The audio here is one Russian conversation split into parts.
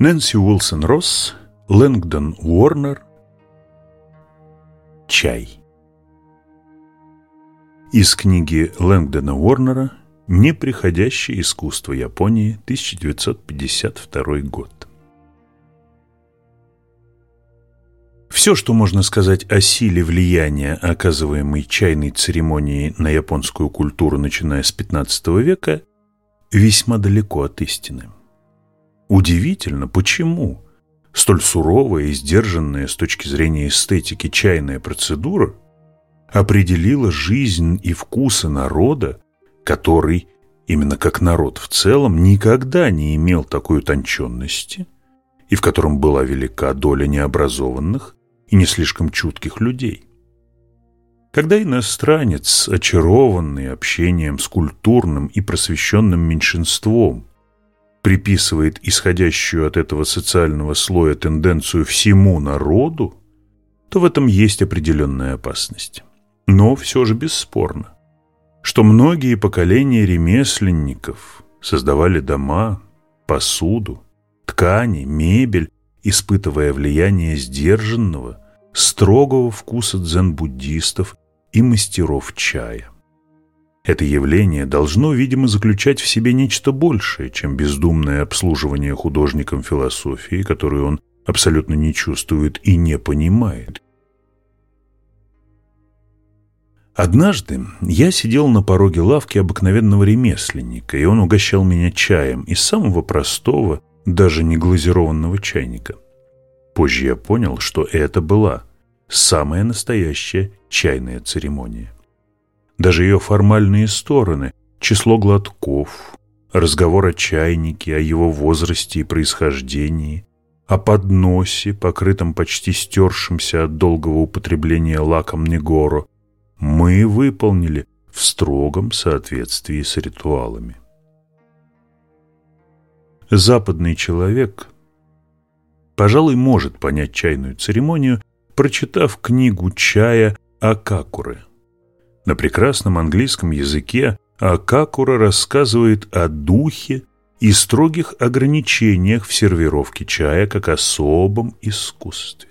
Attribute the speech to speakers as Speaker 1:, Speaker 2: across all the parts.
Speaker 1: Нэнси Уилсон Росс, Лэнгдон Уорнер, Чай. Из книги Лэнгдона Уорнера «Неприходящее искусство Японии, 1952 год». Все, что можно сказать о силе влияния, оказываемой чайной церемонией на японскую культуру, начиная с XV века, весьма далеко от истины. Удивительно, почему столь суровая и сдержанная с точки зрения эстетики чайная процедура определила жизнь и вкусы народа, который, именно как народ в целом, никогда не имел такой утонченности и в котором была велика доля необразованных и не слишком чутких людей. Когда иностранец, очарованный общением с культурным и просвещенным меньшинством, приписывает исходящую от этого социального слоя тенденцию всему народу, то в этом есть определенная опасность. Но все же бесспорно, что многие поколения ремесленников создавали дома, посуду, ткани, мебель, испытывая влияние сдержанного, строгого вкуса дзен-буддистов и мастеров чая. Это явление должно, видимо, заключать в себе нечто большее, чем бездумное обслуживание художником философии, которую он абсолютно не чувствует и не понимает. Однажды я сидел на пороге лавки обыкновенного ремесленника, и он угощал меня чаем из самого простого, даже не глазированного чайника. Позже я понял, что это была самая настоящая чайная церемония даже ее формальные стороны, число глотков, разговор о чайнике, о его возрасте и происхождении, о подносе, покрытом почти стершимся от долгого употребления лаком Негоро, мы выполнили в строгом соответствии с ритуалами. Западный человек, пожалуй, может понять чайную церемонию, прочитав книгу чая Акакуры – на прекрасном английском языке Акакура рассказывает о духе и строгих ограничениях в сервировке чая как особом искусстве.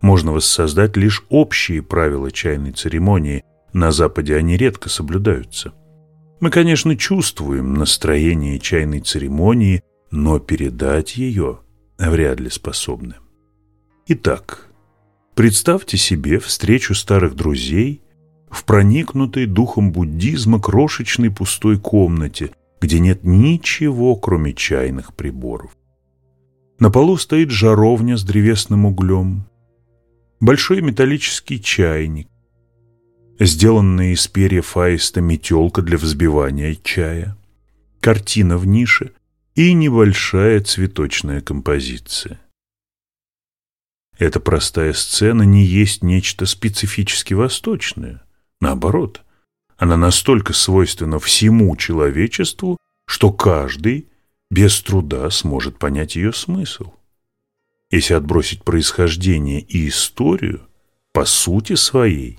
Speaker 1: Можно воссоздать лишь общие правила чайной церемонии, на Западе они редко соблюдаются. Мы, конечно, чувствуем настроение чайной церемонии, но передать ее вряд ли способны. Итак, представьте себе встречу старых друзей в проникнутой духом буддизма крошечной пустой комнате, где нет ничего, кроме чайных приборов. На полу стоит жаровня с древесным углем, большой металлический чайник, сделанная из перьев аиста метелка для взбивания чая, картина в нише и небольшая цветочная композиция. Эта простая сцена не есть нечто специфически восточное. Наоборот, она настолько свойственна всему человечеству, что каждый без труда сможет понять ее смысл. Если отбросить происхождение и историю, по сути своей,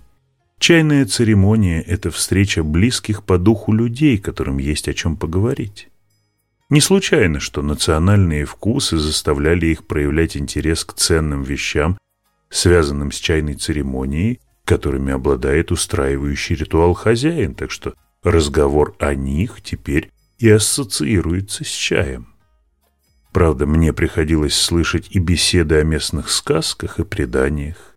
Speaker 1: чайная церемония – это встреча близких по духу людей, которым есть о чем поговорить. Не случайно, что национальные вкусы заставляли их проявлять интерес к ценным вещам, связанным с чайной церемонией, которыми обладает устраивающий ритуал хозяин, так что разговор о них теперь и ассоциируется с чаем. Правда, мне приходилось слышать и беседы о местных сказках и преданиях,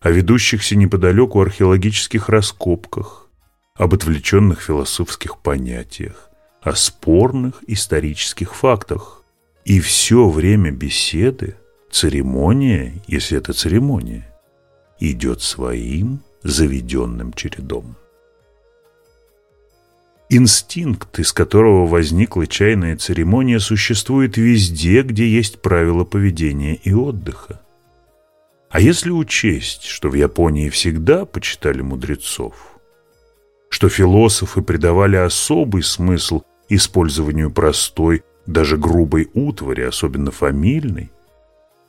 Speaker 1: о ведущихся неподалеку археологических раскопках, об отвлеченных философских понятиях, о спорных исторических фактах. И все время беседы, церемония, если это церемония, идет своим заведенным чередом. Инстинкт, из которого возникла чайная церемония, существует везде, где есть правила поведения и отдыха. А если учесть, что в Японии всегда почитали мудрецов, что философы придавали особый смысл использованию простой, даже грубой утвари, особенно фамильной,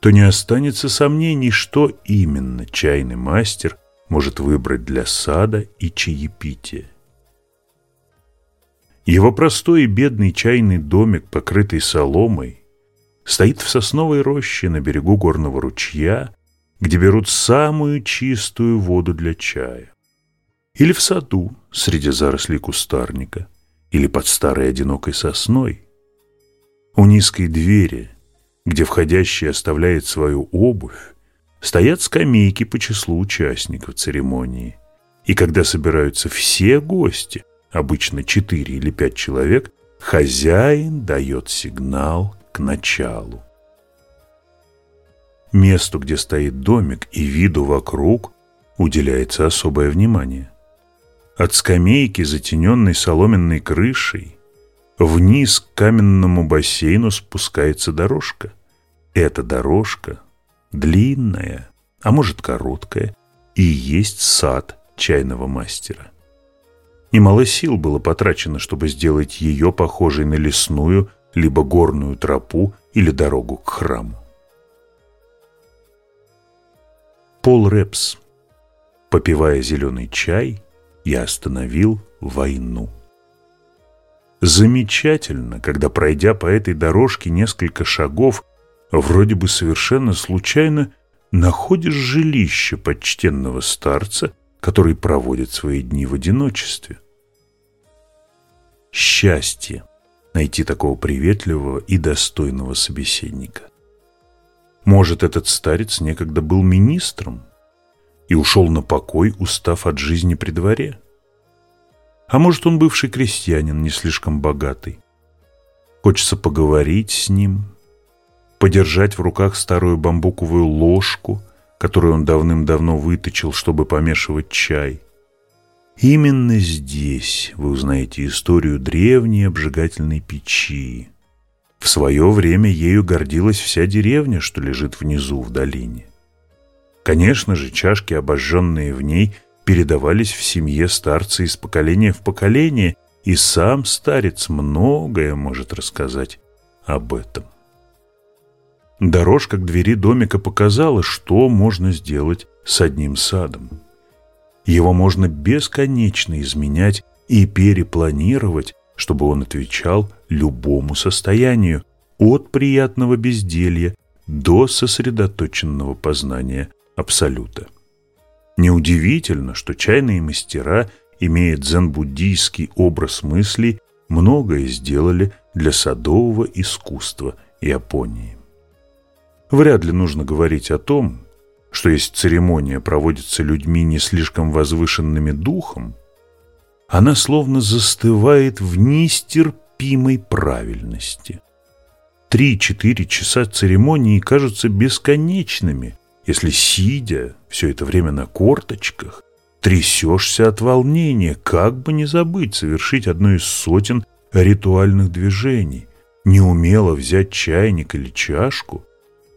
Speaker 1: то не останется сомнений, что именно чайный мастер может выбрать для сада и чаепития. Его простой и бедный чайный домик, покрытый соломой, стоит в сосновой роще на берегу горного ручья, где берут самую чистую воду для чая. Или в саду среди зарослей кустарника, или под старой одинокой сосной. У низкой двери, где входящий оставляет свою обувь, стоят скамейки по числу участников церемонии. И когда собираются все гости, обычно четыре или пять человек, хозяин дает сигнал к началу. Месту, где стоит домик, и виду вокруг уделяется особое внимание. От скамейки, затененной соломенной крышей, вниз к каменному бассейну спускается дорожка. Эта дорожка длинная, а может короткая, и есть сад чайного мастера. Немало сил было потрачено, чтобы сделать ее похожей на лесную, либо горную тропу или дорогу к храму. Пол Репс, попивая зеленый чай, я остановил войну. Замечательно, когда, пройдя по этой дорожке несколько шагов, вроде бы совершенно случайно находишь жилище почтенного старца, который проводит свои дни в одиночестве. Счастье найти такого приветливого и достойного собеседника. Может, этот старец некогда был министром и ушел на покой, устав от жизни при дворе? А может, он бывший крестьянин, не слишком богатый? Хочется поговорить с ним, подержать в руках старую бамбуковую ложку, которую он давным-давно выточил, чтобы помешивать чай. Именно здесь вы узнаете историю древней обжигательной печи. В свое время ею гордилась вся деревня, что лежит внизу в долине. Конечно же, чашки, обожженные в ней, передавались в семье старца из поколения в поколение, и сам старец многое может рассказать об этом. Дорожка к двери домика показала, что можно сделать с одним садом. Его можно бесконечно изменять и перепланировать, чтобы он отвечал любому состоянию, от приятного безделья до сосредоточенного познания Абсолюта. Неудивительно, что чайные мастера, имея дзен-буддийский образ мыслей, многое сделали для садового искусства Японии. Вряд ли нужно говорить о том, что если церемония проводится людьми не слишком возвышенными духом, она словно застывает в нестерпимой правильности. Три-четыре часа церемонии кажутся бесконечными, если, сидя все это время на корточках, трясешься от волнения, как бы не забыть совершить одно из сотен ритуальных движений, неумело взять чайник или чашку –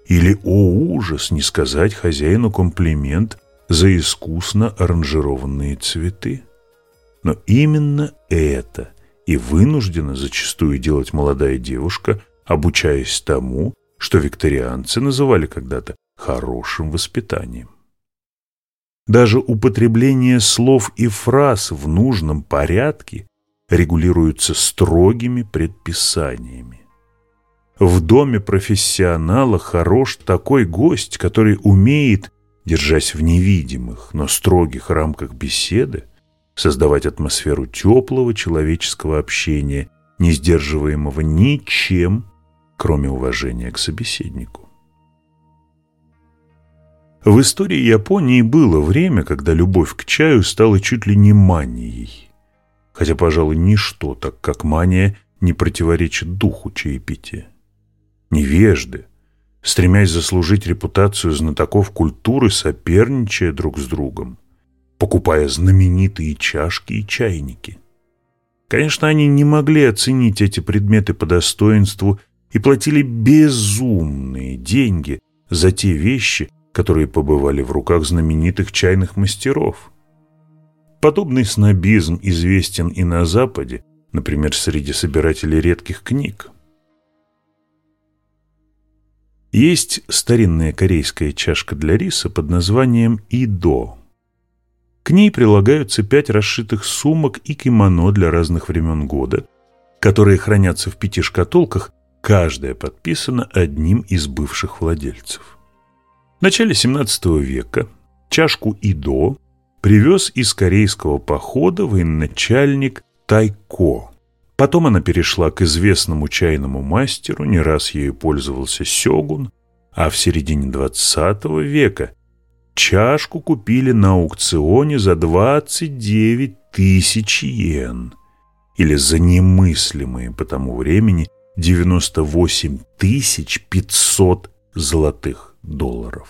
Speaker 1: или, о ужас, не сказать хозяину комплимент за искусно аранжированные цветы? Но именно это и вынуждена зачастую делать молодая девушка, обучаясь тому, что викторианцы называли когда-то хорошим воспитанием. Даже употребление слов и фраз в нужном порядке регулируется строгими предписаниями. В доме профессионала хорош такой гость, который умеет, держась в невидимых, но строгих рамках беседы, создавать атмосферу теплого человеческого общения, не сдерживаемого ничем, кроме уважения к собеседнику. В истории Японии было время, когда любовь к чаю стала чуть ли не манией. Хотя, пожалуй, ничто, так как мания, не противоречит духу чаепития невежды, стремясь заслужить репутацию знатоков культуры, соперничая друг с другом, покупая знаменитые чашки и чайники. Конечно, они не могли оценить эти предметы по достоинству и платили безумные деньги за те вещи, которые побывали в руках знаменитых чайных мастеров. Подобный снобизм известен и на Западе, например, среди собирателей редких книг. Есть старинная корейская чашка для риса под названием «идо». К ней прилагаются пять расшитых сумок и кимоно для разных времен года, которые хранятся в пяти шкатулках, каждая подписана одним из бывших владельцев. В начале 17 века чашку Идо привез из корейского похода военачальник Тайко. Потом она перешла к известному чайному мастеру, не раз ею пользовался Сёгун, а в середине 20 века чашку купили на аукционе за 29 тысяч йен, или за немыслимые по тому времени 98 500 золотых долларов.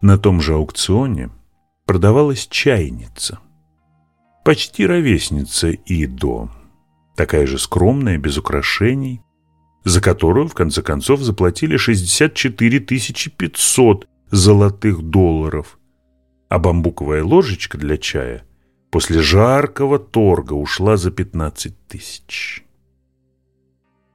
Speaker 1: На том же аукционе продавалась чайница, почти ровесница Идо, такая же скромная, без украшений, за которую, в конце концов, заплатили 64 500 золотых долларов, а бамбуковая ложечка для чая после жаркого торга ушла за 15 тысяч.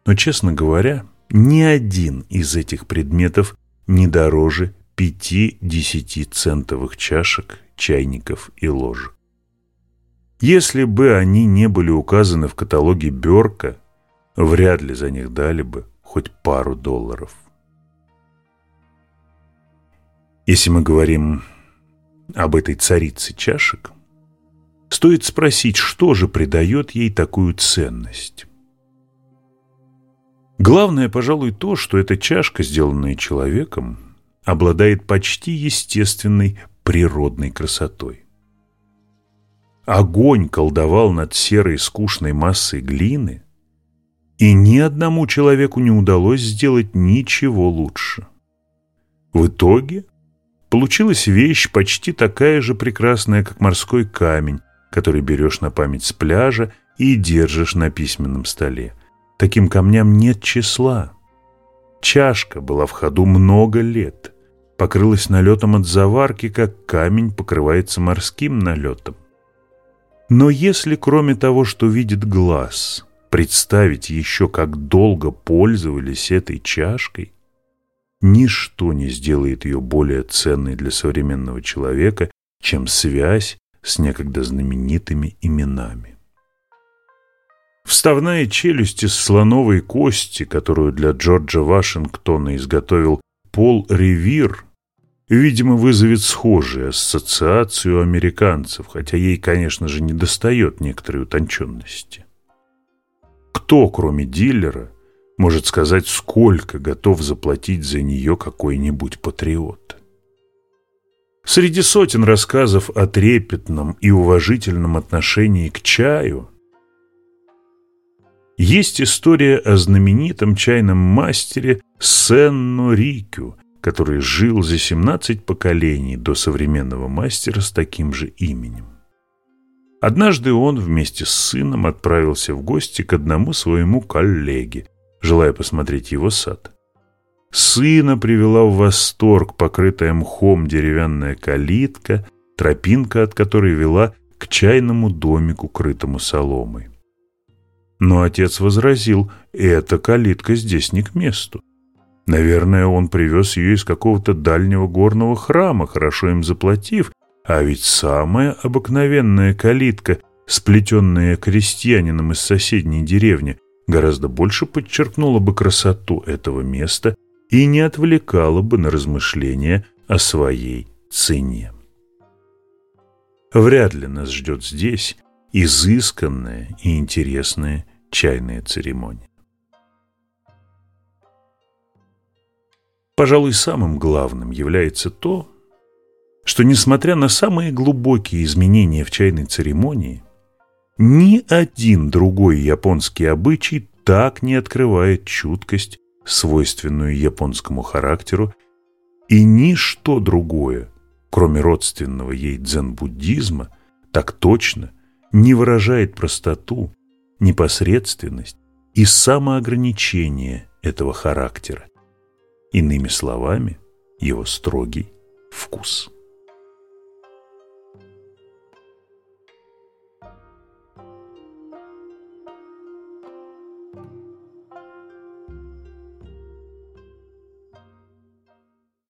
Speaker 1: Но, честно говоря, ни один из этих предметов не дороже 5-10 центовых чашек, чайников и ложек. Если бы они не были указаны в каталоге Берка, вряд ли за них дали бы хоть пару долларов. Если мы говорим об этой царице чашек, стоит спросить, что же придает ей такую ценность. Главное, пожалуй, то, что эта чашка, сделанная человеком, обладает почти естественной природной красотой. Огонь колдовал над серой скучной массой глины, и ни одному человеку не удалось сделать ничего лучше. В итоге получилась вещь почти такая же прекрасная, как морской камень, который берешь на память с пляжа и держишь на письменном столе. Таким камням нет числа. Чашка была в ходу много лет, покрылась налетом от заварки, как камень покрывается морским налетом. Но если кроме того, что видит глаз, представить еще, как долго пользовались этой чашкой, ничто не сделает ее более ценной для современного человека, чем связь с некогда знаменитыми именами. Вставная челюсть из слоновой кости, которую для Джорджа Вашингтона изготовил Пол Ревир, видимо, вызовет схожую ассоциацию американцев, хотя ей, конечно же, недостает некоторой утонченности. Кто, кроме дилера, может сказать, сколько готов заплатить за нее какой-нибудь патриот? Среди сотен рассказов о трепетном и уважительном отношении к чаю есть история о знаменитом чайном мастере Сенну Рикю, который жил за 17 поколений до современного мастера с таким же именем. Однажды он вместе с сыном отправился в гости к одному своему коллеге, желая посмотреть его сад. Сына привела в восторг покрытая мхом деревянная калитка, тропинка от которой вела к чайному домику, крытому соломой. Но отец возразил, эта калитка здесь не к месту. Наверное, он привез ее из какого-то дальнего горного храма, хорошо им заплатив, а ведь самая обыкновенная калитка, сплетенная крестьянином из соседней деревни, гораздо больше подчеркнула бы красоту этого места и не отвлекала бы на размышления о своей цене. Вряд ли нас ждет здесь изысканная и интересная чайная церемония. Пожалуй, самым главным является то, что, несмотря на самые глубокие изменения в чайной церемонии, ни один другой японский обычай так не открывает чуткость, свойственную японскому характеру, и ничто другое, кроме родственного ей дзен-буддизма, так точно не выражает простоту, непосредственность и самоограничение этого характера. Иными словами, его строгий вкус.